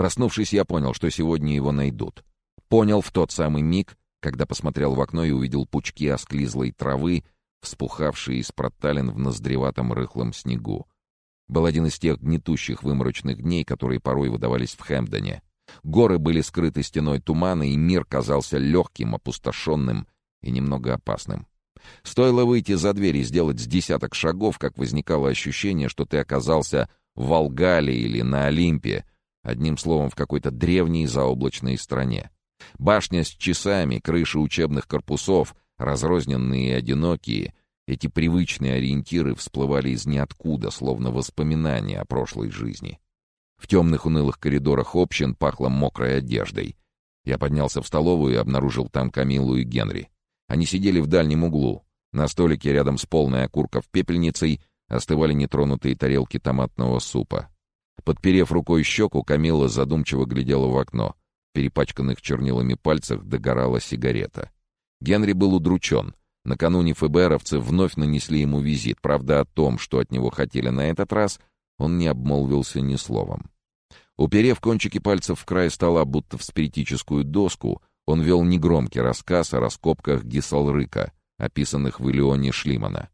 Проснувшись, я понял, что сегодня его найдут. Понял в тот самый миг, когда посмотрел в окно и увидел пучки осклизлой травы, вспухавшие из проталин в ноздреватом рыхлом снегу. Был один из тех гнетущих выморочных дней, которые порой выдавались в Хэмпдоне. Горы были скрыты стеной тумана, и мир казался легким, опустошенным и немного опасным. Стоило выйти за дверь и сделать с десяток шагов, как возникало ощущение, что ты оказался в Волгале или на Олимпе, одним словом, в какой-то древней заоблачной стране. Башня с часами, крыши учебных корпусов, разрозненные и одинокие, эти привычные ориентиры всплывали из ниоткуда, словно воспоминания о прошлой жизни. В темных унылых коридорах общин пахло мокрой одеждой. Я поднялся в столовую и обнаружил там Камилу и Генри. Они сидели в дальнем углу. На столике рядом с полной окурков пепельницей остывали нетронутые тарелки томатного супа. Подперев рукой щеку, Камила задумчиво глядела в окно. В перепачканных чернилами пальцах догорала сигарета. Генри был удручен. Накануне ФБРовцы вновь нанесли ему визит. Правда, о том, что от него хотели на этот раз, он не обмолвился ни словом. Уперев кончики пальцев в край стола, будто в спиритическую доску, он вел негромкий рассказ о раскопках Гисалрыка, описанных в Илеоне Шлимана.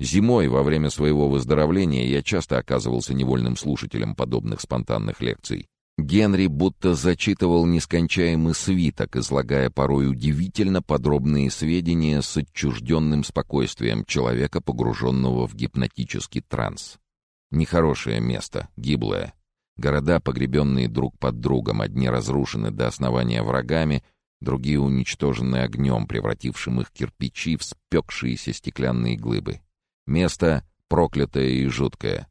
Зимой, во время своего выздоровления, я часто оказывался невольным слушателем подобных спонтанных лекций. Генри будто зачитывал нескончаемый свиток, излагая порой удивительно подробные сведения с отчужденным спокойствием человека, погруженного в гипнотический транс. Нехорошее место, гиблое. Города, погребенные друг под другом, одни разрушены до основания врагами, другие уничтожены огнем, превратившим их кирпичи в спекшиеся стеклянные глыбы. Место проклятое и жуткое.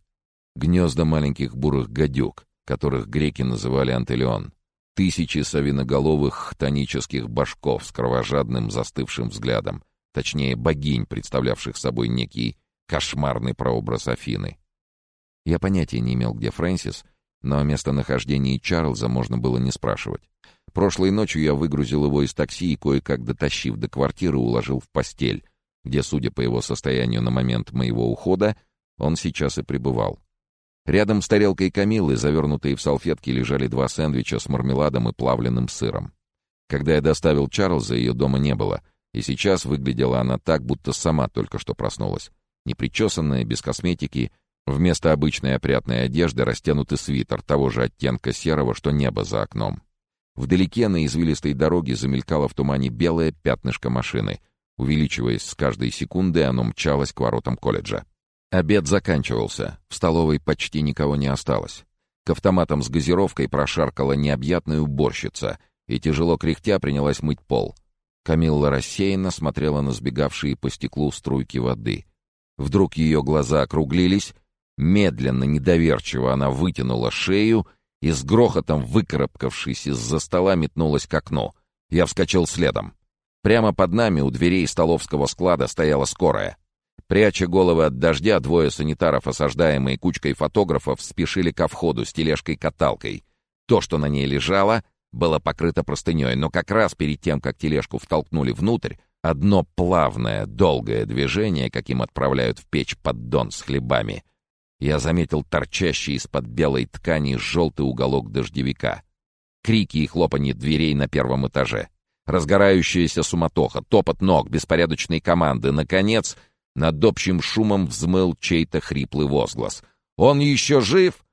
Гнезда маленьких бурых гадюк, которых греки называли антелеон. Тысячи совиноголовых хтонических башков с кровожадным застывшим взглядом, точнее богинь, представлявших собой некий кошмарный прообраз Афины. Я понятия не имел, где Фрэнсис, но о местонахождении Чарльза можно было не спрашивать. Прошлой ночью я выгрузил его из такси и, кое-как дотащив до квартиры, уложил в постель, где, судя по его состоянию на момент моего ухода, он сейчас и пребывал. Рядом с тарелкой Камилы, завернутые в салфетки, лежали два сэндвича с мармеладом и плавленным сыром. Когда я доставил Чарльза, ее дома не было, и сейчас выглядела она так, будто сама только что проснулась. Непричесанная, без косметики, Вместо обычной опрятной одежды растянутый свитер того же оттенка серого, что небо за окном. Вдалеке на извилистой дороге замелькало в тумане белое пятнышко машины. Увеличиваясь с каждой секунды, оно мчалось к воротам колледжа. Обед заканчивался, в столовой почти никого не осталось. К автоматам с газировкой прошаркала необъятная уборщица и, тяжело кряхтя, принялась мыть пол. Камилла рассеянно смотрела на сбегавшие по стеклу струйки воды. Вдруг ее глаза округлились, Медленно, недоверчиво она вытянула шею и с грохотом, выкарабкавшись из-за стола, метнулась к окну. Я вскочил следом. Прямо под нами у дверей столовского склада стояла скорая. Пряча головы от дождя, двое санитаров, осаждаемые кучкой фотографов, спешили ко входу с тележкой-каталкой. То, что на ней лежало, было покрыто простыней, но как раз перед тем, как тележку втолкнули внутрь, одно плавное, долгое движение, каким отправляют в печь поддон с хлебами, я заметил торчащий из-под белой ткани желтый уголок дождевика. Крики и хлопанье дверей на первом этаже. Разгорающаяся суматоха, топот ног, беспорядочные команды. Наконец, над общим шумом взмыл чей-то хриплый возглас. «Он еще жив?»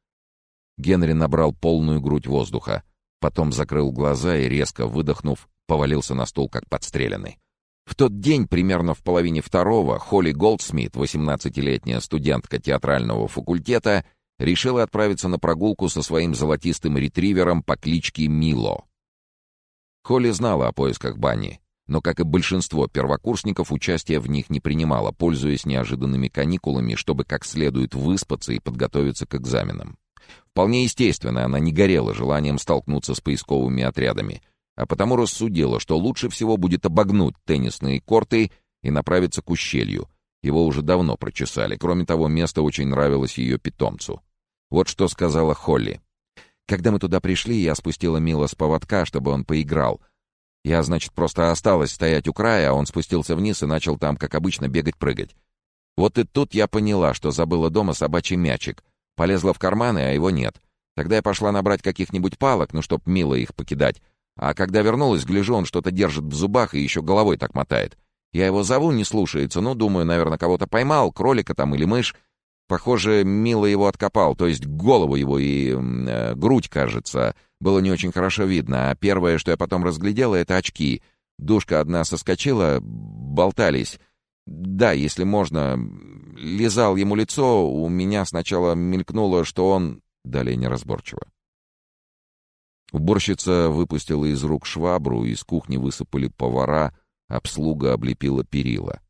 Генри набрал полную грудь воздуха. Потом закрыл глаза и, резко выдохнув, повалился на стул, как подстреленный. В тот день, примерно в половине второго, Холли Голдсмит, 18-летняя студентка театрального факультета, решила отправиться на прогулку со своим золотистым ретривером по кличке Мило. Холли знала о поисках Банни, но, как и большинство первокурсников, участия в них не принимала, пользуясь неожиданными каникулами, чтобы как следует выспаться и подготовиться к экзаменам. Вполне естественно, она не горела желанием столкнуться с поисковыми отрядами — а потому рассудила, что лучше всего будет обогнуть теннисные корты и направиться к ущелью. Его уже давно прочесали. Кроме того, место очень нравилось ее питомцу. Вот что сказала Холли. Когда мы туда пришли, я спустила Мила с поводка, чтобы он поиграл. Я, значит, просто осталась стоять у края, а он спустился вниз и начал там, как обычно, бегать-прыгать. Вот и тут я поняла, что забыла дома собачий мячик. Полезла в карманы, а его нет. Тогда я пошла набрать каких-нибудь палок, ну, чтоб мило их покидать. А когда вернулась, гляжу, он что-то держит в зубах и еще головой так мотает. Я его зову, не слушается. Ну, думаю, наверное, кого-то поймал, кролика там или мышь. Похоже, Мила его откопал, то есть голову его и э, грудь, кажется, было не очень хорошо видно. А первое, что я потом разглядела, это очки. Душка одна соскочила, болтались. Да, если можно, лизал ему лицо, у меня сначала мелькнуло, что он... Далее неразборчиво. Уборщица выпустила из рук швабру, из кухни высыпали повара, обслуга облепила перила.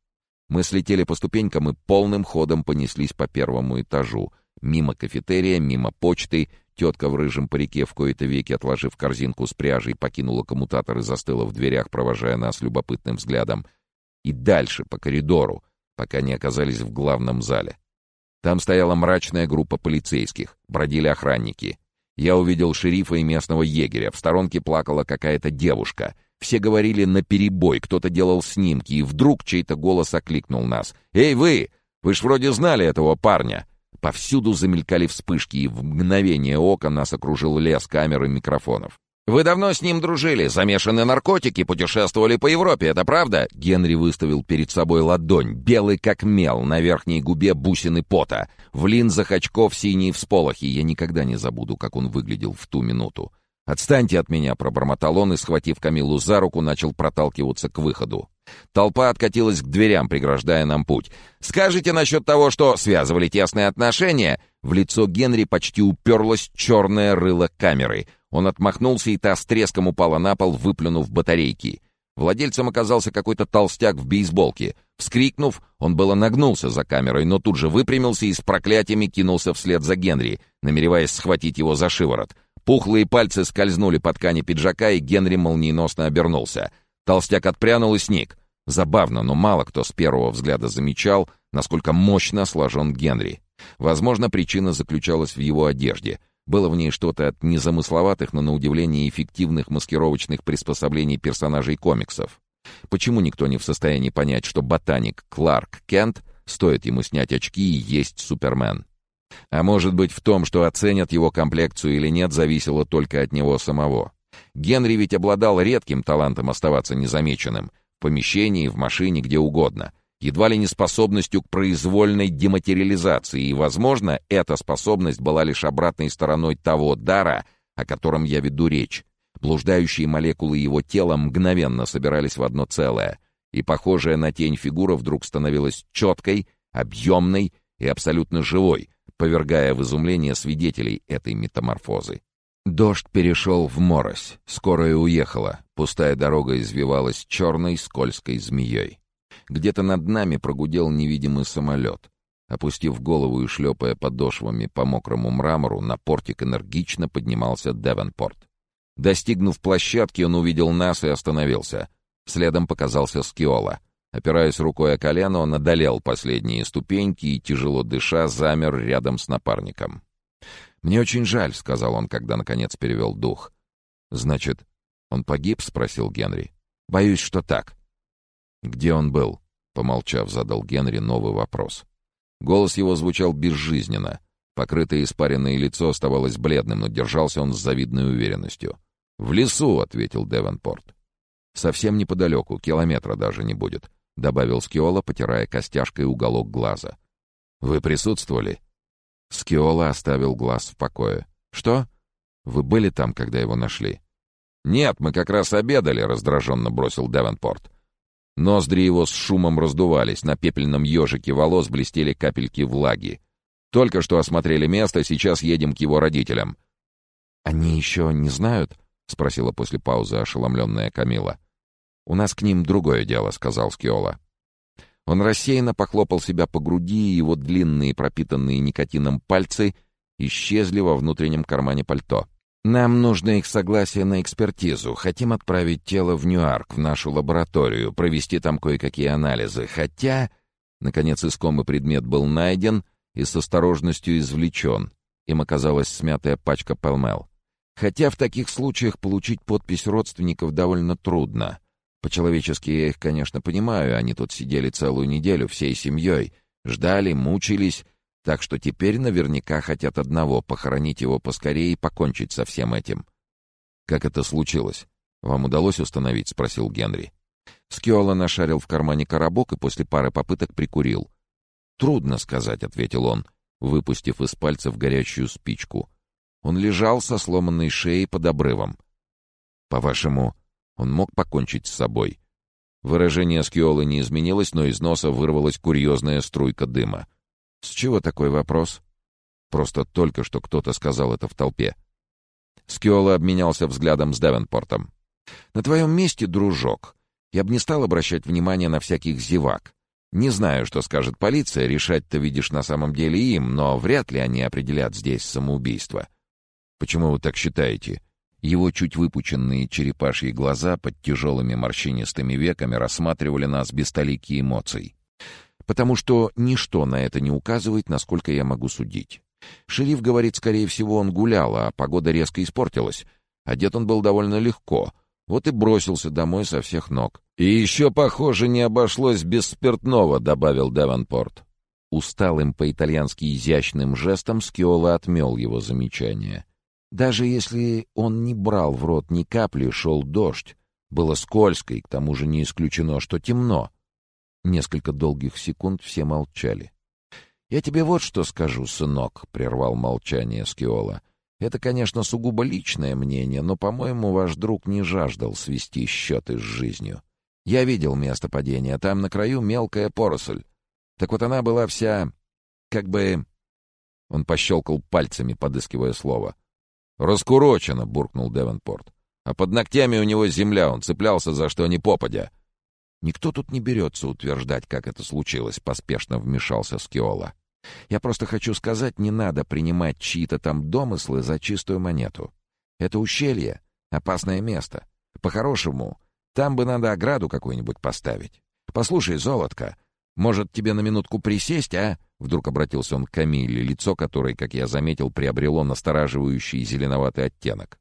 Мы слетели по ступенькам и полным ходом понеслись по первому этажу. Мимо кафетерия, мимо почты. Тетка в рыжем парике в кои-то веки, отложив корзинку с пряжей, покинула коммутатор и застыла в дверях, провожая нас любопытным взглядом. И дальше, по коридору, пока не оказались в главном зале. Там стояла мрачная группа полицейских, бродили охранники. Я увидел шерифа и местного егеря. В сторонке плакала какая-то девушка. Все говорили на перебой, кто-то делал снимки, и вдруг чей-то голос окликнул нас. «Эй, вы! Вы ж вроде знали этого парня!» Повсюду замелькали вспышки, и в мгновение ока нас окружил лес камер и микрофонов. «Вы давно с ним дружили, замешаны наркотики, путешествовали по Европе, это правда?» Генри выставил перед собой ладонь, белый как мел, на верхней губе бусины пота. В линзах очков синие всполохи. Я никогда не забуду, как он выглядел в ту минуту. «Отстаньте от меня!» — пробормотал он и, схватив Камилу за руку, начал проталкиваться к выходу. Толпа откатилась к дверям, преграждая нам путь. «Скажите насчет того, что связывали тесные отношения?» В лицо Генри почти уперлось черное рыло камеры. Он отмахнулся, и та с треском упала на пол, выплюнув батарейки. Владельцем оказался какой-то толстяк в бейсболке. Вскрикнув, он было нагнулся за камерой, но тут же выпрямился и с проклятиями кинулся вслед за Генри, намереваясь схватить его за шиворот. Пухлые пальцы скользнули по ткани пиджака, и Генри молниеносно обернулся. Толстяк отпрянул и сник. Забавно, но мало кто с первого взгляда замечал, насколько мощно сложен Генри. Возможно, причина заключалась в его одежде. Было в ней что-то от незамысловатых, но на удивление эффективных маскировочных приспособлений персонажей комиксов. Почему никто не в состоянии понять, что ботаник Кларк Кент, стоит ему снять очки и есть Супермен? А может быть в том, что оценят его комплекцию или нет, зависело только от него самого. Генри ведь обладал редким талантом оставаться незамеченным. В помещении, в машине, где угодно. Едва ли не способностью к произвольной дематериализации, и, возможно, эта способность была лишь обратной стороной того дара, о котором я веду речь. Блуждающие молекулы его тела мгновенно собирались в одно целое, и похожая на тень фигура вдруг становилась четкой, объемной и абсолютно живой — повергая в изумление свидетелей этой метаморфозы. Дождь перешел в морось, скорая уехала, пустая дорога извивалась черной скользкой змеей. Где-то над нами прогудел невидимый самолет. Опустив голову и шлепая подошвами по мокрому мрамору, на портик энергично поднимался Девенпорт. Достигнув площадки, он увидел нас и остановился. Следом показался Скиола. Опираясь рукой о колено, он одолел последние ступеньки и, тяжело дыша, замер рядом с напарником. «Мне очень жаль», — сказал он, когда, наконец, перевел дух. «Значит, он погиб?» — спросил Генри. «Боюсь, что так». «Где он был?» — помолчав, задал Генри новый вопрос. Голос его звучал безжизненно. Покрытое испаренное лицо оставалось бледным, но держался он с завидной уверенностью. «В лесу», — ответил Девенпорт. «Совсем неподалеку, километра даже не будет. — добавил Скиола, потирая костяшкой уголок глаза. «Вы присутствовали?» Скиола оставил глаз в покое. «Что? Вы были там, когда его нашли?» «Нет, мы как раз обедали», — раздраженно бросил Девенпорт. Ноздри его с шумом раздувались, на пепельном ежике волос блестели капельки влаги. «Только что осмотрели место, сейчас едем к его родителям». «Они еще не знают?» — спросила после паузы ошеломленная Камила. «У нас к ним другое дело», — сказал Скиола. Он рассеянно похлопал себя по груди, и его длинные, пропитанные никотином пальцы исчезли во внутреннем кармане пальто. «Нам нужно их согласие на экспертизу. Хотим отправить тело в Ньюарк, в нашу лабораторию, провести там кое-какие анализы. Хотя...» Наконец искомый предмет был найден и с осторожностью извлечен. Им оказалась смятая пачка Пелмел. Хотя в таких случаях получить подпись родственников довольно трудно — по-человечески я их, конечно, понимаю, они тут сидели целую неделю всей семьей, ждали, мучились. Так что теперь наверняка хотят одного — похоронить его поскорее и покончить со всем этим. «Как это случилось? Вам удалось установить?» — спросил Генри. Скиола нашарил в кармане коробок и после пары попыток прикурил. «Трудно сказать», — ответил он, выпустив из пальцев горячую спичку. Он лежал со сломанной шеей под обрывом. «По-вашему, он мог покончить с собой?» Выражение Скиолы не изменилось, но из носа вырвалась курьезная струйка дыма. «С чего такой вопрос?» Просто только что кто-то сказал это в толпе. Скиола обменялся взглядом с Девенпортом. «На твоем месте, дружок, я бы не стал обращать внимание на всяких зевак. Не знаю, что скажет полиция, решать-то видишь на самом деле им, но вряд ли они определят здесь самоубийство». «Почему вы так считаете?» Его чуть выпученные черепашьи глаза под тяжелыми морщинистыми веками рассматривали нас без толики эмоций. Потому что ничто на это не указывает, насколько я могу судить. Шериф говорит, скорее всего, он гулял, а погода резко испортилась. Одет он был довольно легко. Вот и бросился домой со всех ног. «И еще, похоже, не обошлось без спиртного», — добавил Деванпорт. Усталым по-итальянски изящным жестом Скиола отмел его замечание. Даже если он не брал в рот ни капли, шел дождь. Было скользко, и к тому же не исключено, что темно. Несколько долгих секунд все молчали. «Я тебе вот что скажу, сынок», — прервал молчание Скиола. «Это, конечно, сугубо личное мнение, но, по-моему, ваш друг не жаждал свести счеты с жизнью. Я видел место падения, там на краю мелкая поросль. Так вот она была вся... как бы...» Он пощелкал пальцами, подыскивая слово — «Раскурочено», — буркнул Девенпорт. «А под ногтями у него земля, он цеплялся за что ни попадя». «Никто тут не берется утверждать, как это случилось», — поспешно вмешался Скиола. «Я просто хочу сказать, не надо принимать чьи-то там домыслы за чистую монету. Это ущелье — опасное место. По-хорошему, там бы надо ограду какую-нибудь поставить. Послушай, золотко, может, тебе на минутку присесть, а?» Вдруг обратился он к Камилле, лицо которой, как я заметил, приобрело настораживающий зеленоватый оттенок.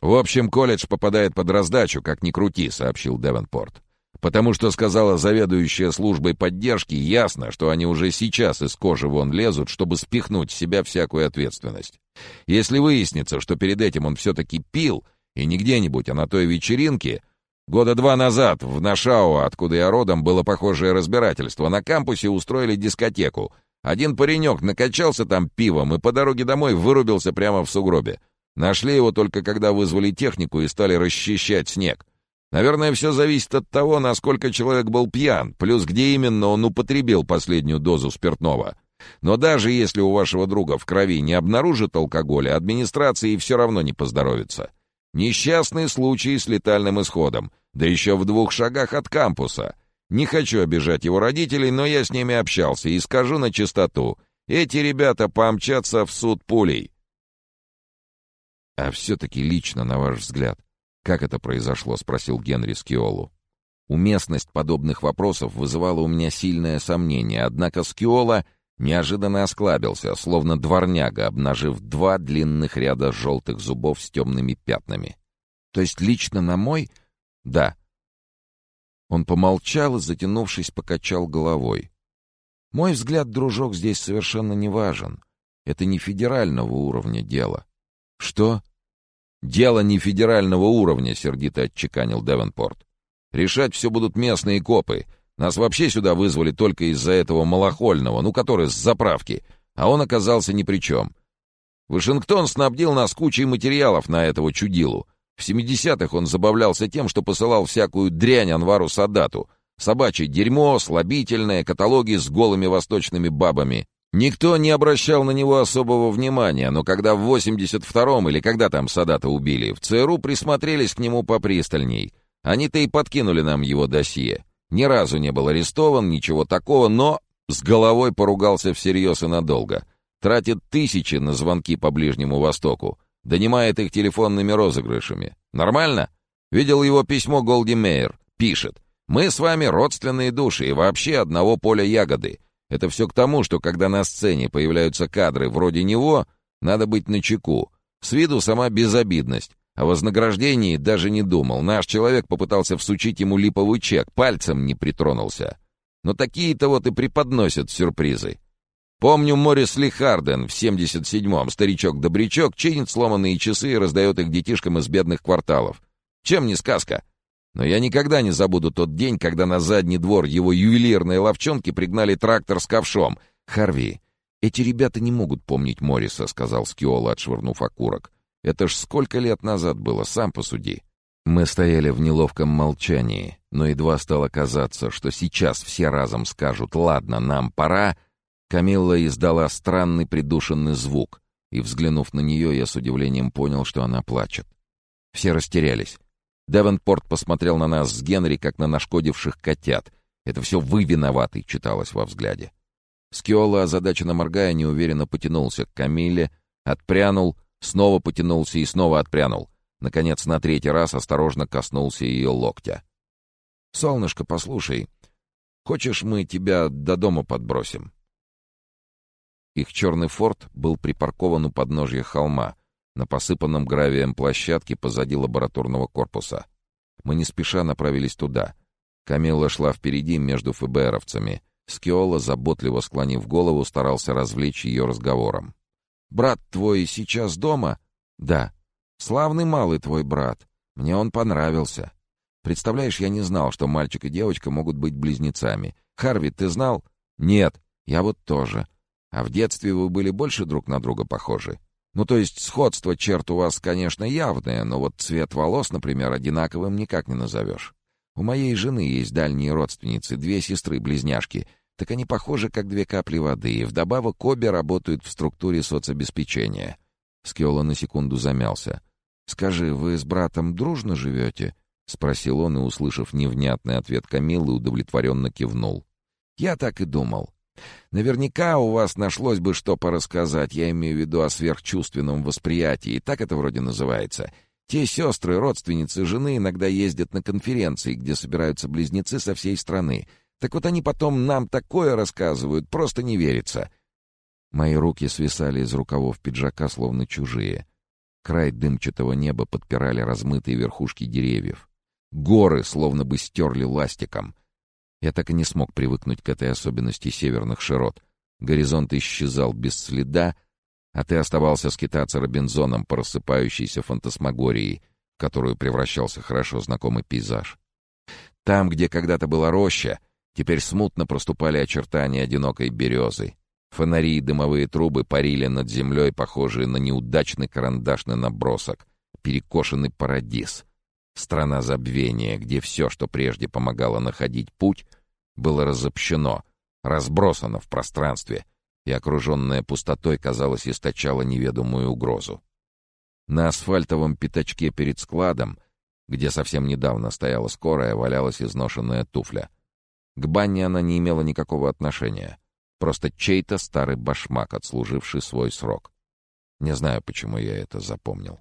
«В общем, колледж попадает под раздачу, как ни крути», — сообщил Девенпорт. «Потому что, сказала заведующая службой поддержки, ясно, что они уже сейчас из кожи вон лезут, чтобы спихнуть с себя всякую ответственность. Если выяснится, что перед этим он все-таки пил, и не где-нибудь, а на той вечеринке, Года два назад в Нашау, откуда я родом, было похожее разбирательство. На кампусе устроили дискотеку. Один паренек накачался там пивом и по дороге домой вырубился прямо в сугробе. Нашли его только когда вызвали технику и стали расчищать снег. Наверное, все зависит от того, насколько человек был пьян, плюс где именно он употребил последнюю дозу спиртного. Но даже если у вашего друга в крови не обнаружат алкоголя, администрации все равно не поздоровится. Несчастный случай с летальным исходом, да еще в двух шагах от кампуса. Не хочу обижать его родителей, но я с ними общался и скажу на чистоту. Эти ребята помчатся в суд пулей. «А все-таки лично, на ваш взгляд, как это произошло?» — спросил Генри Скиолу. Уместность подобных вопросов вызывала у меня сильное сомнение, однако Скиола неожиданно осклабился, словно дворняга, обнажив два длинных ряда желтых зубов с темными пятнами. То есть лично на мой «Да». Он помолчал и, затянувшись, покачал головой. «Мой взгляд, дружок, здесь совершенно не важен. Это не федерального уровня дело». «Что?» «Дело не федерального уровня», — сердито отчеканил Девенпорт. «Решать все будут местные копы. Нас вообще сюда вызвали только из-за этого малохольного, ну, который с заправки, а он оказался ни при чем. Вашингтон снабдил нас кучей материалов на этого чудилу, в 70-х он забавлялся тем, что посылал всякую дрянь Анвару Садату. Собачье дерьмо, слабительное, каталоги с голыми восточными бабами. Никто не обращал на него особого внимания, но когда в 82-м или когда там Садата убили, в ЦРУ присмотрелись к нему попристальней. Они-то и подкинули нам его досье. Ни разу не был арестован, ничего такого, но с головой поругался всерьез и надолго. Тратит тысячи на звонки по Ближнему Востоку. Донимает их телефонными розыгрышами. Нормально? Видел его письмо Голди Мейер. Пишет. «Мы с вами родственные души и вообще одного поля ягоды. Это все к тому, что когда на сцене появляются кадры вроде него, надо быть начеку. С виду сама безобидность. О вознаграждении даже не думал. Наш человек попытался всучить ему липовый чек, пальцем не притронулся. Но такие-то вот и преподносят сюрпризы. Помню Морис Ли Харден в 77-м. Старичок-добрячок чинит сломанные часы и раздает их детишкам из бедных кварталов. Чем не сказка? Но я никогда не забуду тот день, когда на задний двор его ювелирной ловчонки пригнали трактор с ковшом. Харви, эти ребята не могут помнить Морриса, сказал Скиола, отшвырнув окурок. Это ж сколько лет назад было, сам посуди. Мы стояли в неловком молчании, но едва стало казаться, что сейчас все разом скажут «Ладно, нам пора», Камилла издала странный придушенный звук, и, взглянув на нее, я с удивлением понял, что она плачет. Все растерялись. Девенпорт посмотрел на нас с Генри, как на нашкодивших котят. «Это все вы виноваты», — читалось во взгляде. Скиола, озадаченно моргая, неуверенно потянулся к Камилле, отпрянул, снова потянулся и снова отпрянул. Наконец, на третий раз осторожно коснулся ее локтя. «Солнышко, послушай, хочешь, мы тебя до дома подбросим?» Их черный форт был припаркован у подножья холма, на посыпанном гравием площадке позади лабораторного корпуса. Мы не спеша направились туда. Камилла шла впереди между ФБРовцами. Скиола, заботливо склонив голову, старался развлечь ее разговором. «Брат твой сейчас дома?» «Да». «Славный малый твой брат. Мне он понравился. Представляешь, я не знал, что мальчик и девочка могут быть близнецами. Харви, ты знал?» «Нет, я вот тоже. А в детстве вы были больше друг на друга похожи? Ну, то есть сходство черт у вас, конечно, явное, но вот цвет волос, например, одинаковым никак не назовешь. У моей жены есть дальние родственницы, две сестры-близняшки. Так они похожи, как две капли воды, и вдобавок обе работают в структуре соцобеспечения. Скиола на секунду замялся. «Скажи, вы с братом дружно живете?» — спросил он и, услышав невнятный ответ Камиллы, удовлетворенно кивнул. «Я так и думал. Наверняка у вас нашлось бы что порассказать, я имею в виду о сверхчувственном восприятии, так это вроде называется. Те сестры, родственницы жены иногда ездят на конференции, где собираются близнецы со всей страны. Так вот они потом нам такое рассказывают, просто не верится. Мои руки свисали из рукавов пиджака, словно чужие. Край дымчатого неба подпирали размытые верхушки деревьев. Горы словно бы стерли ластиком. Я так и не смог привыкнуть к этой особенности северных широт. Горизонт исчезал без следа, а ты оставался скитаться Робинзоном по рассыпающейся фантасмагории, в которую превращался хорошо знакомый пейзаж. Там, где когда-то была роща, теперь смутно проступали очертания одинокой березы. Фонари и дымовые трубы парили над землей, похожие на неудачный карандашный набросок, перекошенный парадиз — Страна забвения, где все, что прежде помогало находить путь, было разобщено, разбросано в пространстве, и окруженная пустотой, казалось, источала неведомую угрозу. На асфальтовом пятачке перед складом, где совсем недавно стояла скорая, валялась изношенная туфля. К бане она не имела никакого отношения. Просто чей-то старый башмак, отслуживший свой срок. Не знаю, почему я это запомнил.